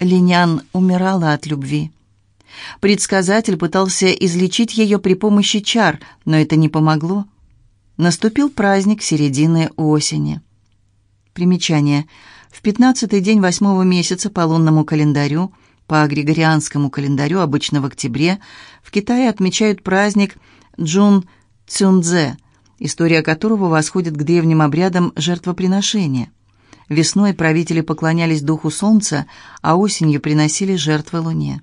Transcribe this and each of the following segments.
Линян умирала от любви. Предсказатель пытался излечить ее при помощи чар, но это не помогло. Наступил праздник середины осени. Примечание. В пятнадцатый день восьмого месяца по лунному календарю, по григорианскому календарю, обычно в октябре, в Китае отмечают праздник Джун Цюнцзе, история которого восходит к древним обрядам жертвоприношения. Весной правители поклонялись духу солнца, а осенью приносили жертвы луне.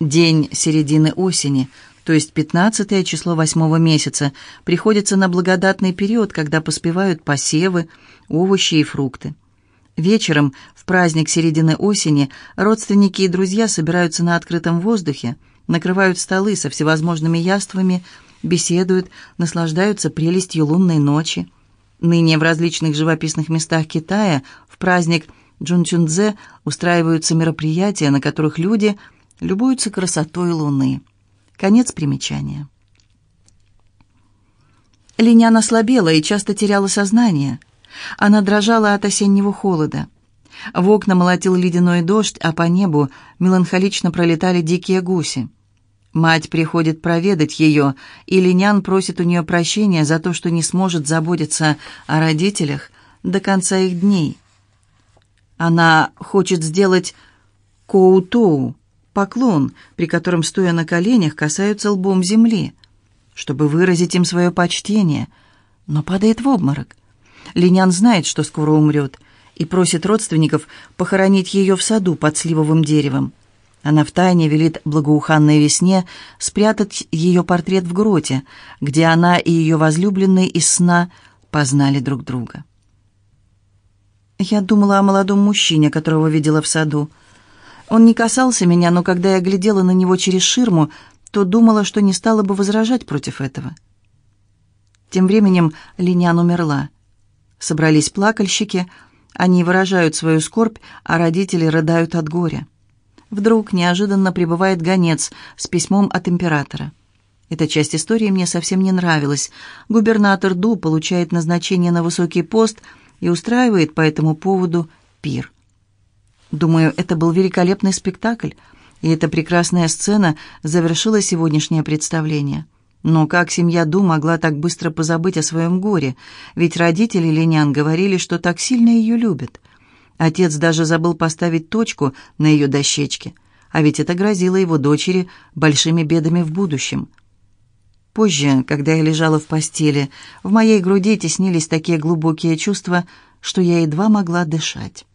День середины осени, то есть пятнадцатое число восьмого месяца, приходится на благодатный период, когда поспевают посевы, овощи и фрукты. Вечером, в праздник середины осени, родственники и друзья собираются на открытом воздухе, накрывают столы со всевозможными яствами, беседуют, наслаждаются прелестью лунной ночи. Ныне в различных живописных местах Китая в праздник Джунчунцзе устраиваются мероприятия, на которых люди любуются красотой луны. Конец примечания. Линян ослабела и часто теряла сознание. Она дрожала от осеннего холода. В окна молотил ледяной дождь, а по небу меланхолично пролетали дикие гуси. Мать приходит проведать ее, и Линян просит у нее прощения за то, что не сможет заботиться о родителях до конца их дней. Она хочет сделать коутоу, поклон, при котором, стоя на коленях, касаются лбом земли, чтобы выразить им свое почтение, но падает в обморок. Линян знает, что скоро умрет, и просит родственников похоронить ее в саду под сливовым деревом. Она втайне велит благоуханной весне спрятать ее портрет в гроте, где она и ее возлюбленный из сна познали друг друга. Я думала о молодом мужчине, которого видела в саду. Он не касался меня, но когда я глядела на него через ширму, то думала, что не стала бы возражать против этого. Тем временем Линян умерла. Собрались плакальщики, они выражают свою скорбь, а родители рыдают от горя. Вдруг неожиданно прибывает гонец с письмом от императора. Эта часть истории мне совсем не нравилась. Губернатор Ду получает назначение на высокий пост и устраивает по этому поводу пир. Думаю, это был великолепный спектакль, и эта прекрасная сцена завершила сегодняшнее представление. Но как семья Ду могла так быстро позабыть о своем горе? Ведь родители Ленян говорили, что так сильно ее любят. Отец даже забыл поставить точку на ее дощечке, а ведь это грозило его дочери большими бедами в будущем. Позже, когда я лежала в постели, в моей груди теснились такие глубокие чувства, что я едва могла дышать.